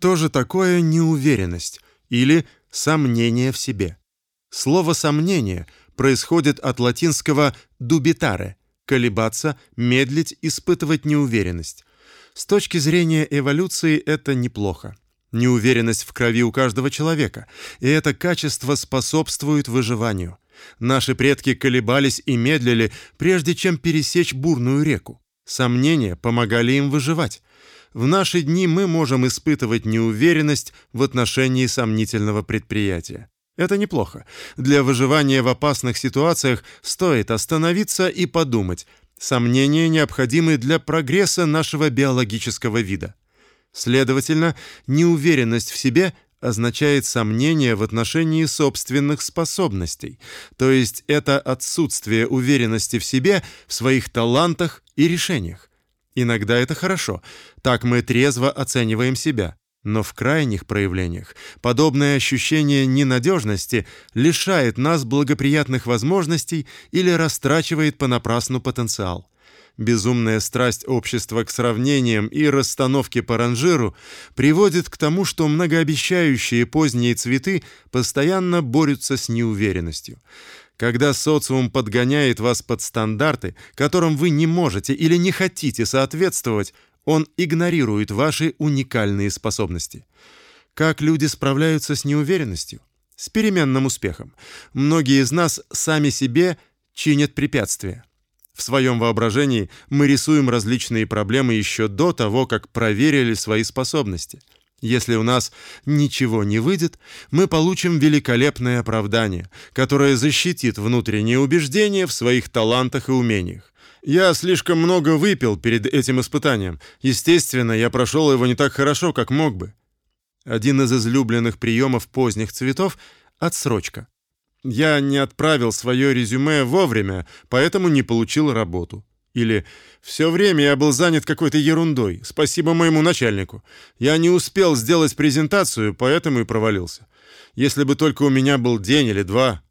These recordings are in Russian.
Что же такое неуверенность или сомнение в себе? Слово сомнение происходит от латинского dubitare колебаться, медлить, испытывать неуверенность. С точки зрения эволюции это неплохо. Неуверенность в крови у каждого человека, и это качество способствует выживанию. Наши предки колебались и медлили, прежде чем пересечь бурную реку. Сомнения помогали им выживать. В наши дни мы можем испытывать неуверенность в отношении сомнительного предприятия. Это неплохо. Для выживания в опасных ситуациях стоит остановиться и подумать. Сомнения необходимы для прогресса нашего биологического вида. Следовательно, неуверенность в себе означает сомнение в отношении собственных способностей, то есть это отсутствие уверенности в себе, в своих талантах и решениях. Иногда это хорошо, так мы трезво оцениваем себя. Но в крайних проявлениях подобное ощущение ненадежности лишает нас благоприятных возможностей или растрачивает понапрасну потенциал. Безумная страсть общества к сравнениям и расстановке по ранжиру приводит к тому, что многообещающие поздние цветы постоянно борются с неуверенностью. Когда социум подгоняет вас под стандарты, которым вы не можете или не хотите соответствовать, он игнорирует ваши уникальные способности. Как люди справляются с неуверенностью? С переменным успехом. Многие из нас сами себе чинят препятствия. В своем воображении мы рисуем различные проблемы еще до того, как проверили свои способности. Если у нас ничего не выйдет, мы получим великолепное оправдание, которое защитит внутренние убеждения в своих талантах и умениях. Я слишком много выпил перед этим испытанием. Естественно, я прошел его не так хорошо, как мог бы. Один из излюбленных приемов поздних цветов отсрочка. Я не отправил свое резюме вовремя, поэтому не получил работу. Или все время я был занят какой-то ерундой. Спасибо моему начальнику. Я не успел сделать презентацию, поэтому и провалился. Если бы только у меня был день или два.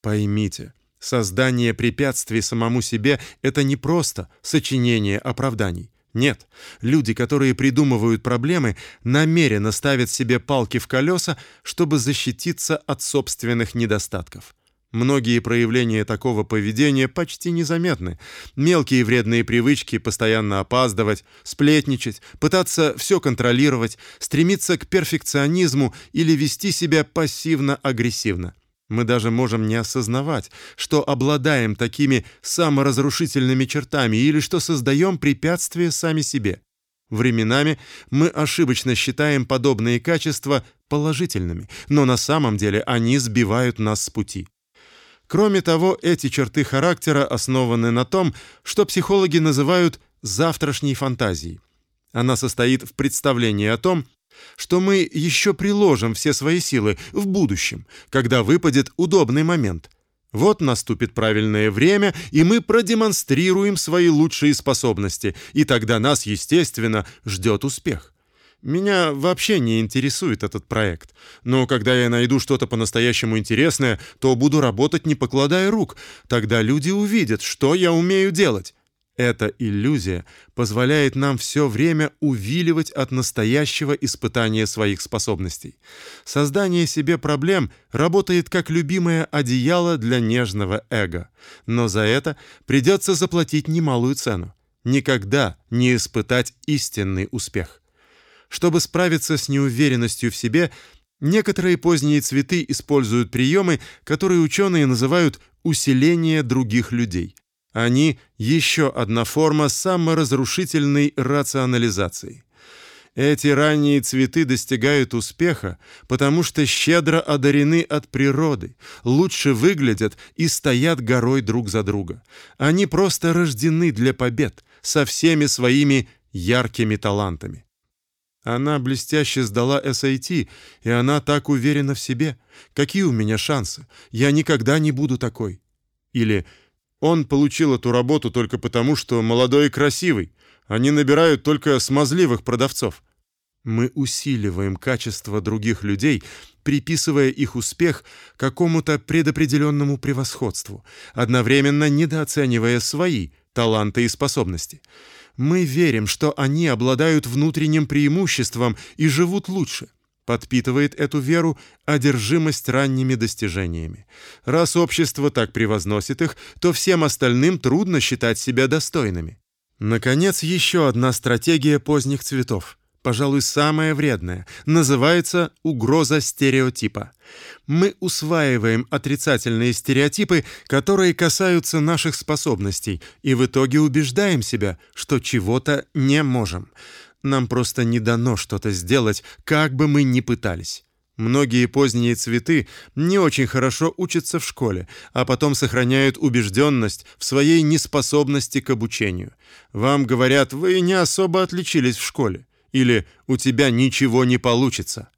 Поймите, Создание препятствий самому себе это не просто сочинение оправданий. Нет, люди, которые придумывают проблемы, намеренно ставят себе палки в колеса, чтобы защититься от собственных недостатков. Многие проявления такого поведения почти незаметны. Мелкие вредные привычки постоянно опаздывать, сплетничать, пытаться все контролировать, стремиться к перфекционизму или вести себя пассивно-агрессивно. Мы даже можем не осознавать, что обладаем такими саморазрушительными чертами или что создаем препятствия сами себе. Временами мы ошибочно считаем подобные качества положительными, но на самом деле они сбивают нас с пути. Кроме того, эти черты характера основаны на том, что психологи называют завтрашней фантазией. Она состоит в представлении о том, что мы еще приложим все свои силы в будущем, когда выпадет удобный момент. Вот наступит правильное время, и мы продемонстрируем свои лучшие способности, и тогда нас, естественно, ждет успех. Меня вообще не интересует этот проект. Но когда я найду что-то по-настоящему интересное, то буду работать не покладая рук. Тогда люди увидят, что я умею делать. Эта иллюзия позволяет нам все время увиливать от настоящего испытания своих способностей. Создание себе проблем работает как любимое одеяло для нежного эго, но за это придется заплатить немалую цену. Никогда не испытать истинный успех. Чтобы справиться с неуверенностью в себе, некоторые поздние цветы используют приемы, которые ученые называют усиление других людей. Они еще одна форма саморазрушительной рационализации. Эти ранние цветы достигают успеха, потому что щедро одарены от природы, лучше выглядят и стоят горой друг за друга. Они просто рождены для побед со всеми своими яркими талантами. Она блестяще сдала SAT, и она так уверена в себе. Какие у меня шансы? Я никогда не буду такой. Или он получил эту работу только потому, что молодой и красивый. Они набирают только смазливых продавцов. Мы усиливаем качество других людей, приписывая их успех какому-то предопределенному превосходству, одновременно недооценивая свои таланты и способности. Мы верим, что они обладают внутренним преимуществом и живут лучше. Подпитывает эту веру одержимость ранними достижениями. Раз общество так превозносит их, то всем остальным трудно считать себя достойными. Наконец, еще одна стратегия поздних цветов, пожалуй, самая вредная, называется угроза стереотипа. Мы усваиваем отрицательные стереотипы, которые касаются наших способностей, и в итоге убеждаем себя, что чего-то не можем. Нам просто не дано что-то сделать, как бы мы ни пытались. Многие поздние цветы не очень хорошо учатся в школе, а потом сохраняют убежденность в своей неспособности к обучению. Вам говорят: "Вы не особо отличились в школе" или "У тебя ничего не получится".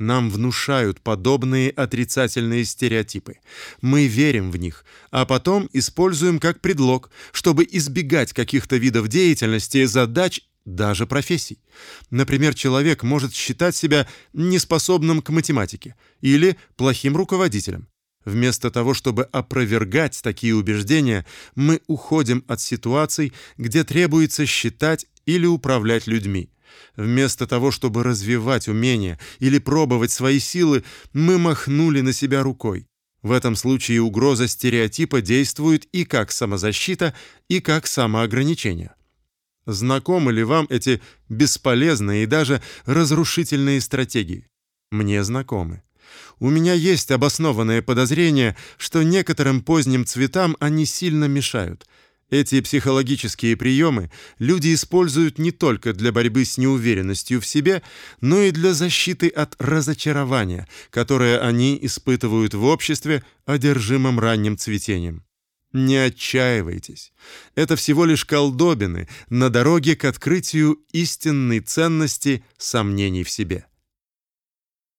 Нам внушают подобные отрицательные стереотипы. Мы верим в них, а потом используем как предлог, чтобы избегать каких-то видов деятельности, задач даже профессий. Например, человек может считать себя неспособным к математике или плохим руководителем. Вместо того, чтобы опровергать такие убеждения, мы уходим от ситуаций, где требуется считать или управлять людьми. Вместо того, чтобы развивать умения или пробовать свои силы, мы махнули на себя рукой. В этом случае угроза стереотипа действует и как самозащита, и как самоограничение. Знакомы ли вам эти бесполезные и даже разрушительные стратегии? Мне знакомы. У меня есть обоснованное подозрение, что некоторым поздним цветам они сильно мешают. Эти психологические приемы люди используют не только для борьбы с неуверенностью в себе, но и для защиты от разочарования, которое они испытывают в обществе, одержимом ранним цветением. Не отчаивайтесь. Это всего лишь колдобины на дороге к открытию истинной ценности сомнений в себе.